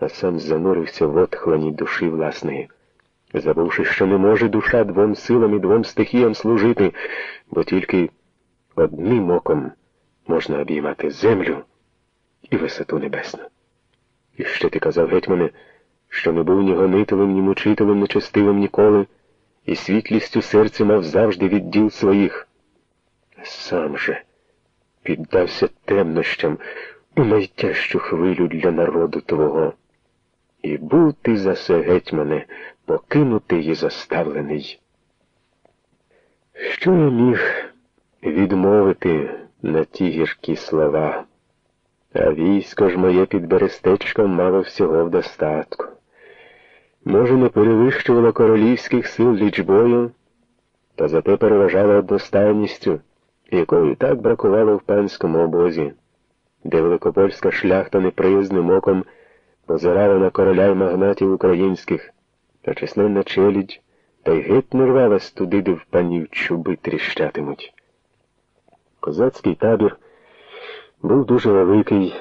а сам занурився в отхлані душі власної, забувши, що не може душа двом силам і двом стихіям служити, бо тільки одним оком можна обіймати землю і висоту небесну. І ще ти казав, гетьмане, що не був ні гонителем, ні мучителем, нечестивим ніколи, і світлістю серця мав завжди відділ своїх. Сам же піддався темнощам у найтяжчу хвилю для народу твого. І був ти за се, гетьмане, покинутий і заставлений. Що я міг відмовити на ті гіркі слова? А військо ж моє під берестечком мало всього в достатку. Може, не перевищувало королівських сил лічбою, та зате переважало одностайністю, якої так бракувало в панському обозі, де великопольська шляхта неприязним оком позирала на короля й магнатів українських, а численна челядь та й геть не рвалась туди, де в панів чуби тріщатимуть. Козацький табір був дуже великий,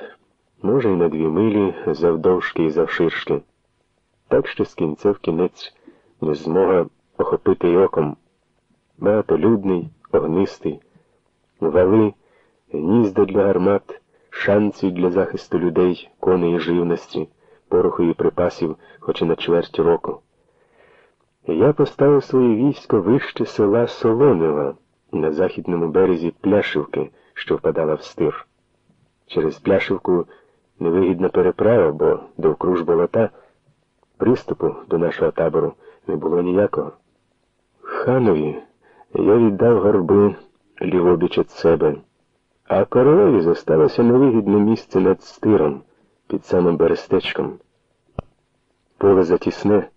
може, й на дві милі завдовжки і завширшки, так що з кінця в кінець не змога охопити й оком. Багатолюдний, огнистий, вали, гнізда для гармат, шанці для захисту людей, коней і живності, пороху і припасів, хоч і на чверть року. Я поставив своє військо вище села Солонева на західному березі Пляшівки, що впадала в стир. Через Пляшівку невигідна переправа, бо довкруж болота приступу до нашого табору не було ніякого. Ханові я віддав горби лівобіч від себе, а королеві зосталося невигідне місце над стиром під самим берестечком. Поле затісне,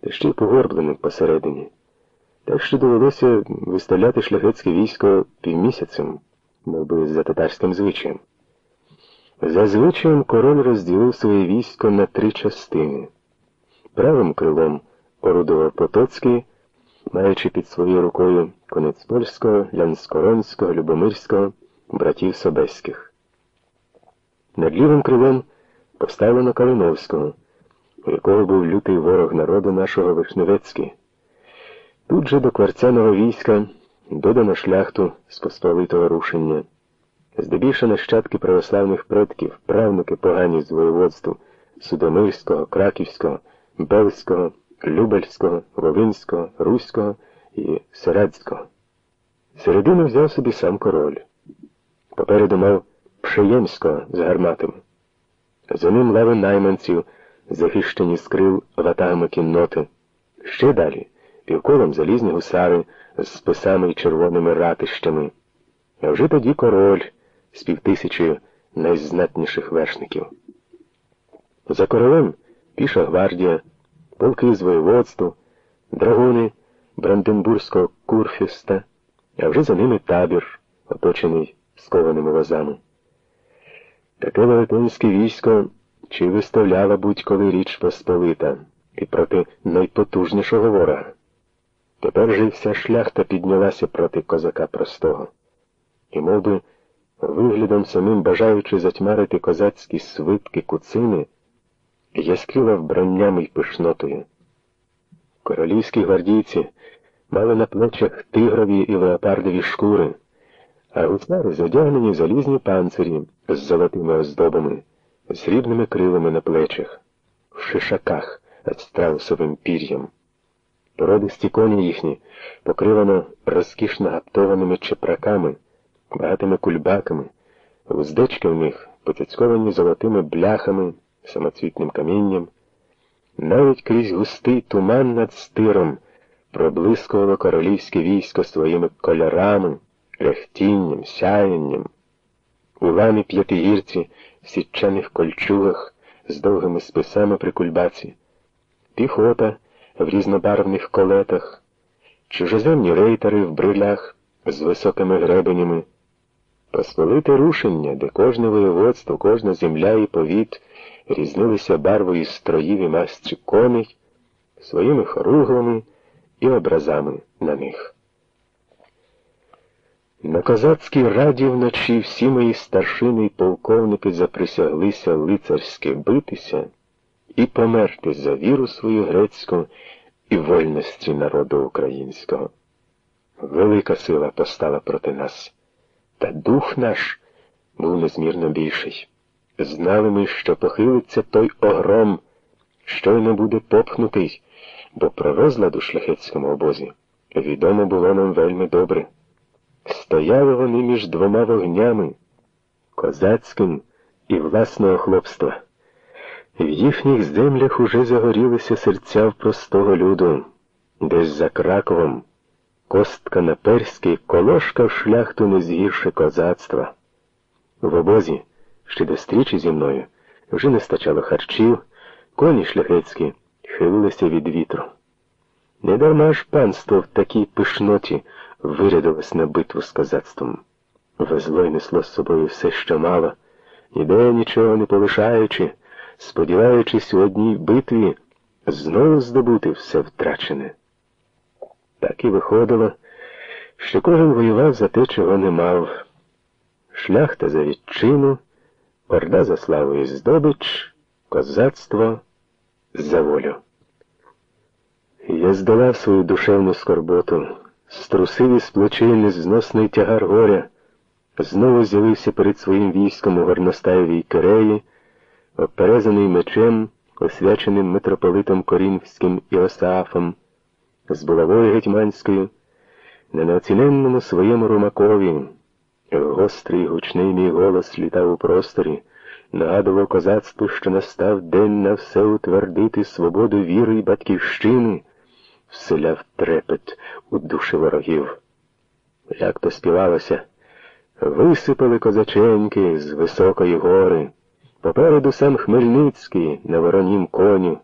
та ще й погорблене посередині. Так що довелося виставляти шляхетське військо півмісяцем, мов би за татарським звичаєм. За звичаєм король розділив своє військо на три частини. Правим крилом орудував Потоцький, маючи під своєю рукою конець польського, Лянскоронського, Любомирського, братів Собеських. Над лівим крилом поставлено Калиновського, у якого був лютий ворог народу нашого Вишневецький. Тут же до кварцяного війська додано шляхту з посполитого рушення. Здебільшого нащадки православних предків, правнуки погані з воєводству Судомирського, Краківського, Бельського, Любельського, Волинського, Руського і Середського. Середину взяв собі сам король. Попереду мав Пшеємського з гарматами. За ним лави найманців, захищені з крил ватагами кінноти. Ще далі півколом залізні гусари з списами й червоними ратищами. А вже тоді король з півтисячі найзнатніших вершників. За королем піша гвардія, полки з воєводству, драгуни Бранденбурзького курфюста, а вже за ними табір, оточений скованими возами. Таке велетенське військо чи виставляла будь-коли річ Посполита і проти найпотужнішого ворога. Тепер же вся шляхта піднялася проти козака простого, і мов би, виглядом самим бажаючи затьмарити козацькі свитки куцини, яскрила вбранням і пишнотою. Королівські гвардійці мали на плечах тигрові і леопардові шкури, а гусари задягнені в залізні панцирі з золотими оздобами, з срібними крилами на плечах, в шишаках з страусовим пір'ям. Породисті коні їхні покривано розкішно гаптованими чепраками, багатими кульбаками, вуздечки в них поцяцьковані золотими бляхами, самоцвітним камінням. Навіть крізь густий туман над стиром проблискувало королівське військо своїми кольорами, рехтінням, сяянням. У п'ятигірці в сітчаних кольчугах з довгими списами при кульбаці, піхота в різнобарвних колетах, чужоземні рейтери в брилях з високими гребенями, посполите рушення, де кожне воєводство, кожна земля і повіт різнилися барвою строїв і масті коней, своїми хоруглами і образами на них. На козацькій раді вночі всі мої старшини й полковники заприсяглися лицарськи битися і померти за віру свою грецьку і вольності народу українського. Велика сила постала проти нас, та дух наш був незмірно більший. Знали ми, що похилиться той огром, щойно буде попхнутий, бо про розлад у шляхетському обозі відомо було нам вельми добре. Стояли вони між двома вогнями козацьким і власного хлопства. В їхніх землях уже загорілися серця в простого люду, десь за Краковом, костка на перській, колошка в шляхту не згірше козацтва. В обозі, ще до стрічі зі мною, вже не стачало харчів, коні шляхетські хилилися від вітру. Недарма ж панство в такій пишноті вирядилось на битву з козацтвом. Везло й несло з собою все, що мало, ніде нічого не полишаючи, сподіваючись у одній битві знову здобути все втрачене. Так і виходило, що кожен воював за те, чого не мав. Шляхта за відчину, орда за славу і здобич, козацтво за волю. Я здолав свою душевну скорботу, струсив із плечей незносний тягар горя, знову з'явився перед своїм військом у горностаєвій Киреї, оперезаний мечем, освяченим митрополитом Корінфським Іосафом, з булавою гетьманською, на неоціненному своєму румакові. Гострий гучний мій голос літав у просторі, нагадував козацтву, що настав день на все утвердити свободу віри й батьківщини вселяв трепет у душі ворогів. Як то співалося, висипали козаченьки з високої гори, попереду сам Хмельницький на воронім коню.